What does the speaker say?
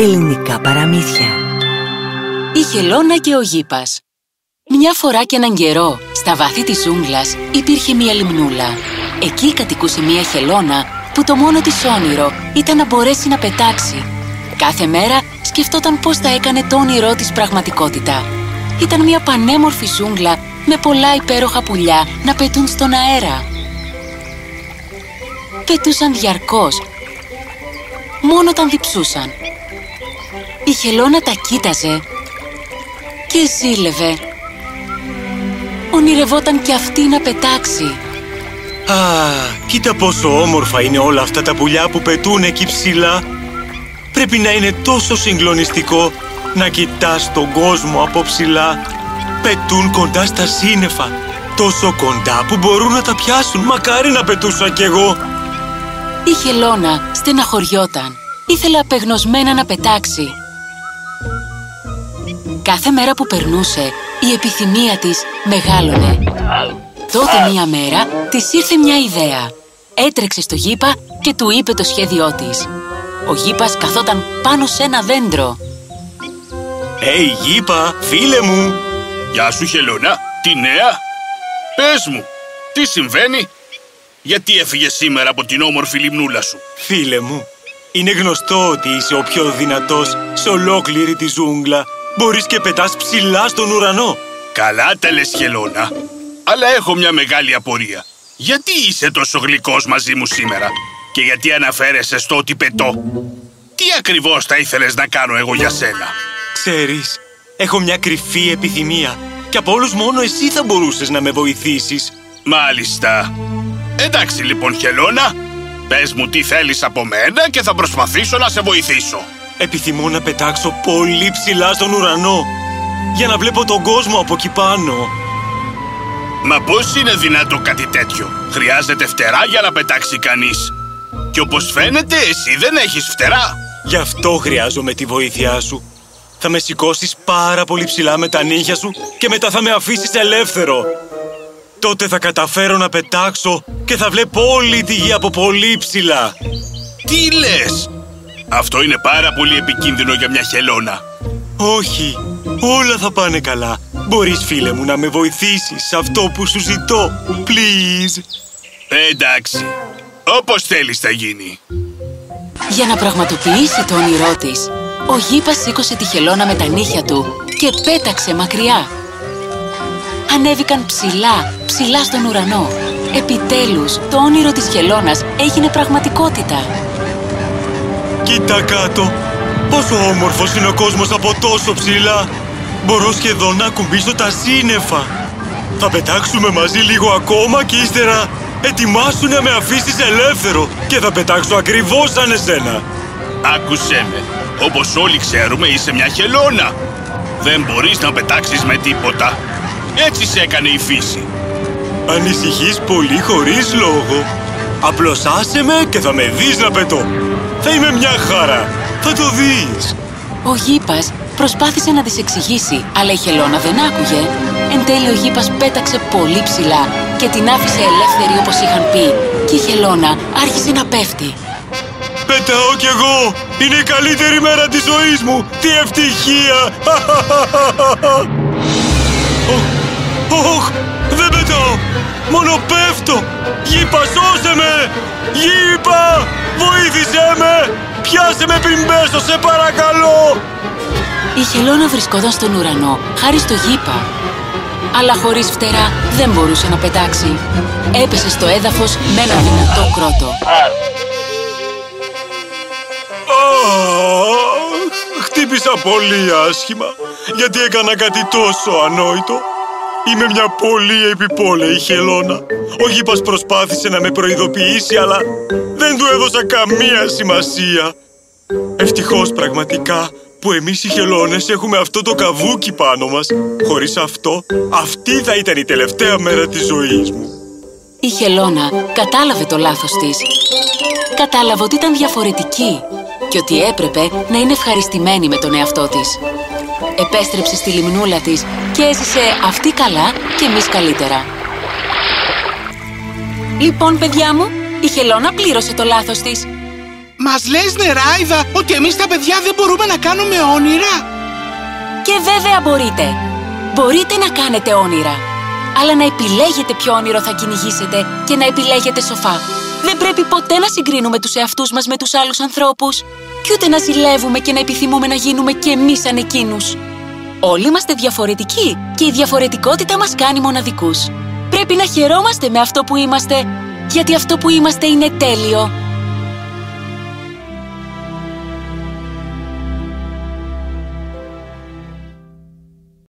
Ελληνικά παραμύθια Η Χελώνα και ο Γήπας Μια φορά και έναν καιρό, στα βάθη της ζούγκλας υπήρχε μια λιμνούλα. Εκεί κατοικούσε μια χελώνα που το μόνο της όνειρο ήταν να μπορέσει να πετάξει. Κάθε μέρα σκεφτόταν πώς θα έκανε το όνειρό της πραγματικότητα. Ήταν μια πανέμορφη ζούγκλα με πολλά υπέροχα πουλιά να πετούν στον αέρα. Πετούσαν διαρκώς, μόνο όταν διψούσαν. Η Χελώνα τα κοίταζε και ζήλευε. Ονειρευόταν κι αυτή να πετάξει. Α, κοίτα πόσο όμορφα είναι όλα αυτά τα πουλιά που πετούν εκεί ψηλά. Πρέπει να είναι τόσο συγκλονιστικό να κοιτάς τον κόσμο από ψηλά. Πετούν κοντά στα σύννεφα. Τόσο κοντά που μπορούν να τα πιάσουν. Μακάρι να πετούσα κι εγώ. Η Χελώνα στεναχωριόταν. Ήθελε απεγνωσμένα να πετάξει. Κάθε μέρα που περνούσε, η επιθυμία της μεγάλωνε. Τότε μία μέρα της ήρθε μια ιδέα. Έτρεξε στο γήπα και του είπε το σχέδιό της. Ο γήπας καθόταν πάνω σε ένα δέντρο. Ει γήπα, φίλε μου! Γεια σου Χελώνα, τι νέα; Πες μου, τι συμβαίνει; Γιατί έφυγες σήμερα από την όμορφη λιμνούλα σου; Φίλε μου, είναι γνωστό ότι είσαι ο πιο δυνατός σε ολόκληρη τη ζούγκλα. Μπορείς και πετάς ψηλά στον ουρανό. Καλά τα λες Χελώνα, αλλά έχω μια μεγάλη απορία. Γιατί είσαι τόσο γλυκός μαζί μου σήμερα; Και γιατί αναφέρεσαι στο ότι πετώ. Τι ακριβώς θα ήθελες να κάνω εγώ για σένα; Ξέρεις, έχω μια κρυφή επιθυμία και από όλους μόνο εσύ θα μπορούσες να με βοηθήσεις. Μάλιστα. Εντάξει λοιπόν Χελώνα, πες μου τι θέλεις από μένα και θα προσπαθήσω να σε βοηθήσω. Επιθυμώ να πετάξω πολύ ψηλά στον ουρανό για να βλέπω τον κόσμο από εκεί πάνω. Μα πώς είναι δυνατό κάτι τέτοιο; Χρειάζεται φτερά για να πετάξει κανείς. Και όπως φαίνεται εσύ δεν έχεις φτερά. Γι' αυτό χρειάζομαι τη βοήθειά σου. Θα με σηκώσεις πάρα πολύ ψηλά με τα νύχια σου και μετά θα με αφήσεις ελεύθερο. Τότε θα καταφέρω να πετάξω και θα βλέπω όλη τη γη από πολύ ψηλά. Τι λες! Αυτό είναι πάρα πολύ επικίνδυνο για μια χελώνα. Όχι, όλα θα πάνε καλά. Μπορείς φίλε μου να με βοηθήσεις σε αυτό που σου ζητώ. Please. Εντάξει, όπως θέλεις θα γίνει. Για να πραγματοποιήσει το όνειρό της, ο Γήπας σήκωσε τη χελώνα με τα νύχια του και πέταξε μακριά. Ανέβηκαν ψηλά, ψηλά στον ουρανό. Επιτέλους, το όνειρο της χελώνας έγινε πραγματικότητα. Κοίτα κάτω. Πόσο όμορφος είναι ο κόσμος από τόσο ψηλά. Μπορώ σχεδόν να ακουμπήσω τα σύννεφα. Θα πετάξουμε μαζί λίγο ακόμα και ύστερα ετοιμάσου να με αφήσεις ελεύθερο και θα πετάξω ακριβώς σαν εσένα. Άκουσέ με. Όπως όλοι ξέρουμε είσαι μια χελώνα. Δεν μπορείς να πετάξεις με τίποτα. Έτσι σε έκανε η φύση. Ανησυχείς πολύ χωρίς λόγο. Απλώς άσε με και θα με δεις να πετώ. Θα είμαι μια χαρά. Θα το δεις. Ο Γήπας προσπάθησε να της εξηγήσει, αλλά η χελώνα δεν άκουγε. Εν τέλει ο Γήπας πέταξε πολύ ψηλά και την άφησε ελεύθερη όπως είχαν πει. Και η χελώνα άρχισε να πέφτει. Πετάω κι εγώ! Είναι η καλύτερη μέρα της ζωής μου! Τι ευτυχία! Οχ, οχ, δεν πετάω! Μόνο πέφτω! Γήπα, σώσε με! Γήπα, βοήθησέ με! Πιάσε με πριν πέσω, σε παρακαλώ! Η χελώνα βρισκόταν στον ουρανό, χάρη στο Γήπα. Αλλά χωρίς φτερά δεν μπορούσε να πετάξει. Έπεσε στο έδαφος με ένα δυνατό κρότο. Αχ, χτύπησα πολύ άσχημα γιατί έκανα κάτι τόσο ανόητο. Είμαι μια πολύ επιπόλαιη χελώνα. Ο Γήπας προσπάθησε να με προειδοποιήσει αλλά δεν του έδωσα καμία σημασία. Ευτυχώς πραγματικά που εμείς οι χελώνες έχουμε αυτό το καβούκι πάνω μας. Χωρίς αυτό, αυτή θα ήταν η τελευταία μέρα της ζωής μου. Η χελώνα κατάλαβε το λάθος της. Κατάλαβε ότι ήταν διαφορετική και ότι έπρεπε να είναι ευχαριστημένη με τον εαυτό της. Επέστρεψε στη λιμνούλα της και έζησε αυτή καλά και εμείς καλύτερα. Λοιπόν, παιδιά μου, η χελώνα πλήρωσε το λάθος της. Μας λες νεράιδα ότι εμείς τα παιδιά δεν μπορούμε να κάνουμε όνειρα; Και βέβαια μπορείτε Μπορείτε να κάνετε όνειρα Αλλά να επιλέγετε ποιο όνειρο θα κυνηγήσετε Και να επιλέγετε σοφά Δεν πρέπει ποτέ να συγκρίνουμε τους εαυτούς μας με τους άλλους ανθρώπους Κι ούτε να ζηλεύουμε και να επιθυμούμε να γίνουμε κι εμείς σαν εκείνους Όλοι είμαστε διαφορετικοί και η διαφορετικότητα μας κάνει μοναδικούς. Πρέπει να χαιρόμαστε με αυτό που είμαστε, γιατί αυτό που είμαστε είναι τέλειο